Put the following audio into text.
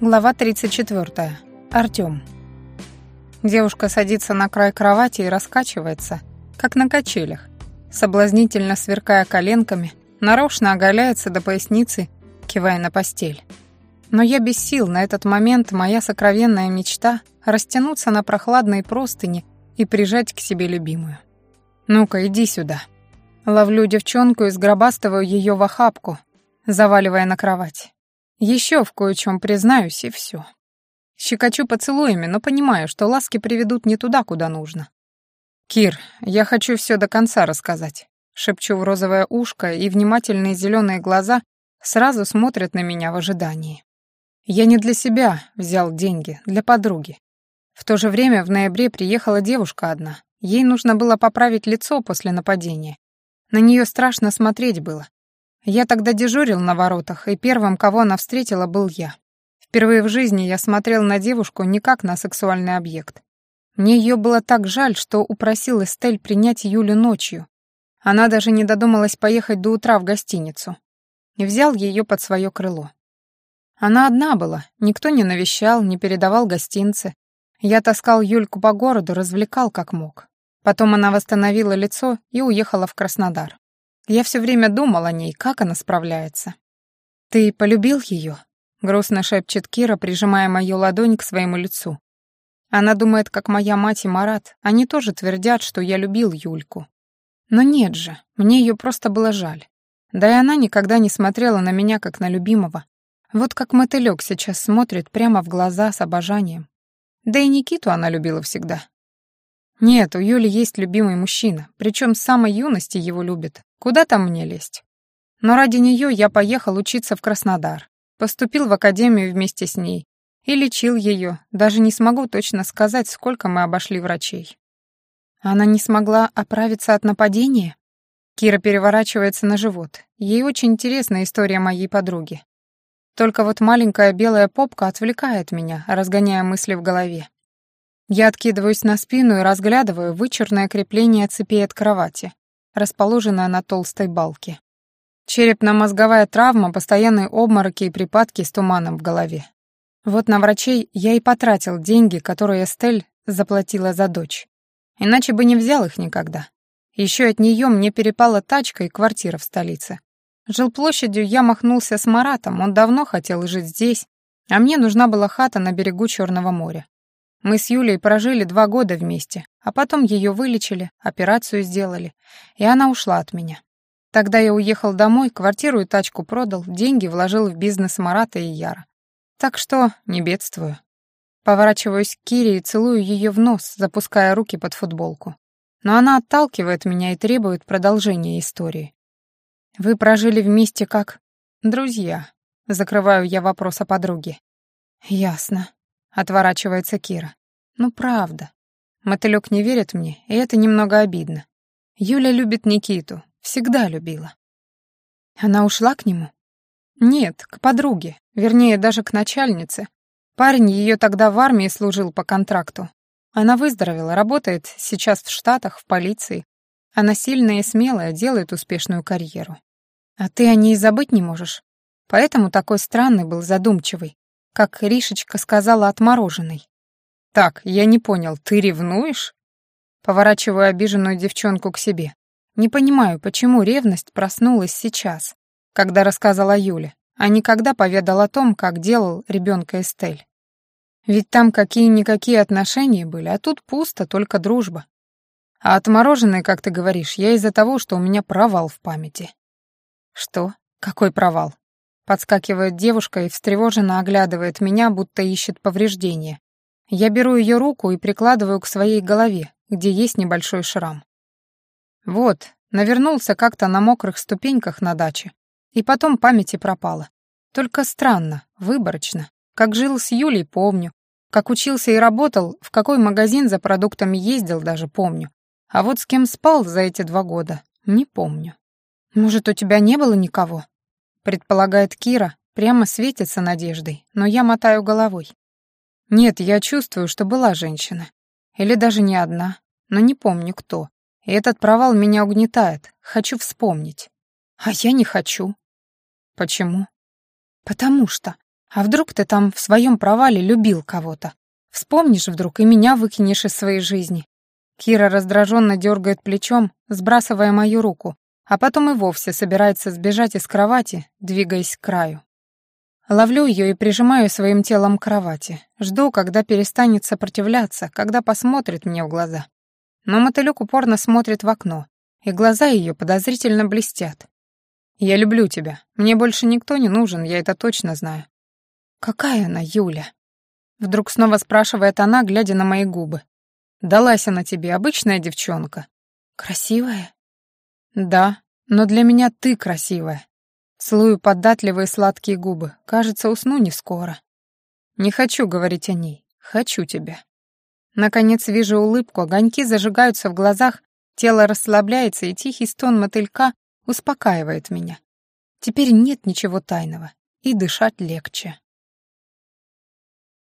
Глава 34. Артём. Девушка садится на край кровати и раскачивается, как на качелях, соблазнительно сверкая коленками, нарочно оголяется до поясницы, кивая на постель. Но я без сил, на этот момент моя сокровенная мечта — растянуться на прохладной простыни и прижать к себе любимую. «Ну-ка, иди сюда». Ловлю девчонку и сгробастываю ее в охапку, заваливая на кровать. Еще в кое-чем признаюсь, и все. Щекочу поцелуями, но понимаю, что ласки приведут не туда, куда нужно. «Кир, я хочу все до конца рассказать», — шепчу в розовое ушко, и внимательные зеленые глаза сразу смотрят на меня в ожидании. Я не для себя взял деньги, для подруги. В то же время в ноябре приехала девушка одна. Ей нужно было поправить лицо после нападения. На нее страшно смотреть было. Я тогда дежурил на воротах, и первым, кого она встретила, был я. Впервые в жизни я смотрел на девушку не как на сексуальный объект. Мне ее было так жаль, что упросил Эстель принять Юлю ночью. Она даже не додумалась поехать до утра в гостиницу. И взял ее под свое крыло. Она одна была, никто не навещал, не передавал гостинцы. Я таскал Юльку по городу, развлекал как мог. Потом она восстановила лицо и уехала в Краснодар. Я все время думал о ней, как она справляется. «Ты полюбил ее?» — грустно шепчет Кира, прижимая мою ладонь к своему лицу. Она думает, как моя мать и Марат, они тоже твердят, что я любил Юльку. Но нет же, мне ее просто было жаль. Да и она никогда не смотрела на меня, как на любимого. Вот как мотылёк сейчас смотрит прямо в глаза с обожанием. Да и Никиту она любила всегда. Нет, у Юли есть любимый мужчина, причем с самой юности его любит. Куда там мне лезть? Но ради нее я поехал учиться в Краснодар. Поступил в академию вместе с ней. И лечил ее. Даже не смогу точно сказать, сколько мы обошли врачей. Она не смогла оправиться от нападения? Кира переворачивается на живот. Ей очень интересна история моей подруги. Только вот маленькая белая попка отвлекает меня, разгоняя мысли в голове. Я откидываюсь на спину и разглядываю вычурное крепление цепей от кровати, расположенное на толстой балке. Черепно-мозговая травма, постоянные обмороки и припадки с туманом в голове. Вот на врачей я и потратил деньги, которые Эстель заплатила за дочь. Иначе бы не взял их никогда. Еще от нее мне перепала тачка и квартира в столице. Жилплощадью я махнулся с Маратом, он давно хотел жить здесь, а мне нужна была хата на берегу Черного моря. Мы с Юлей прожили два года вместе, а потом ее вылечили, операцию сделали, и она ушла от меня. Тогда я уехал домой, квартиру и тачку продал, деньги вложил в бизнес Марата и Яра. Так что не бедствую. Поворачиваюсь к Кире и целую ее в нос, запуская руки под футболку. Но она отталкивает меня и требует продолжения истории. Вы прожили вместе как друзья. Закрываю я вопрос о подруге. Ясно. Отворачивается Кира. Ну правда. Мотылёк не верит мне, и это немного обидно. Юля любит Никиту, всегда любила. Она ушла к нему? Нет, к подруге, вернее, даже к начальнице. Парень ее тогда в армии служил по контракту. Она выздоровела, работает сейчас в Штатах, в полиции. Она сильная и смелая, делает успешную карьеру. А ты о ней забыть не можешь. Поэтому такой странный был, задумчивый как Ришечка сказала, отмороженный. «Так, я не понял, ты ревнуешь?» Поворачиваю обиженную девчонку к себе. Не понимаю, почему ревность проснулась сейчас, когда рассказала Юля, а не когда поведал о том, как делал ребенка Эстель. Ведь там какие-никакие отношения были, а тут пусто, только дружба. А отмороженный, как ты говоришь, я из-за того, что у меня провал в памяти. Что? Какой провал? Подскакивает девушка и встревоженно оглядывает меня, будто ищет повреждения. Я беру ее руку и прикладываю к своей голове, где есть небольшой шрам. Вот, навернулся как-то на мокрых ступеньках на даче. И потом памяти пропала. Только странно, выборочно. Как жил с Юлей, помню. Как учился и работал, в какой магазин за продуктами ездил, даже помню. А вот с кем спал за эти два года, не помню. Может, у тебя не было никого? Предполагает Кира, прямо светится надеждой, но я мотаю головой. Нет, я чувствую, что была женщина. Или даже не одна, но не помню кто. И этот провал меня угнетает, хочу вспомнить. А я не хочу. Почему? Потому что. А вдруг ты там в своем провале любил кого-то? Вспомнишь вдруг и меня выкинешь из своей жизни. Кира раздраженно дергает плечом, сбрасывая мою руку, а потом и вовсе собирается сбежать из кровати, двигаясь к краю. Ловлю ее и прижимаю своим телом к кровати. Жду, когда перестанет сопротивляться, когда посмотрит мне в глаза. Но мотылек упорно смотрит в окно, и глаза ее подозрительно блестят. «Я люблю тебя. Мне больше никто не нужен, я это точно знаю». «Какая она, Юля?» Вдруг снова спрашивает она, глядя на мои губы. «Далась она тебе, обычная девчонка». «Красивая?» «Да, но для меня ты красивая. Целую податливые сладкие губы. Кажется, усну не скоро. Не хочу говорить о ней. Хочу тебя. Наконец вижу улыбку, огоньки зажигаются в глазах, тело расслабляется, и тихий стон мотылька успокаивает меня. Теперь нет ничего тайного, и дышать легче.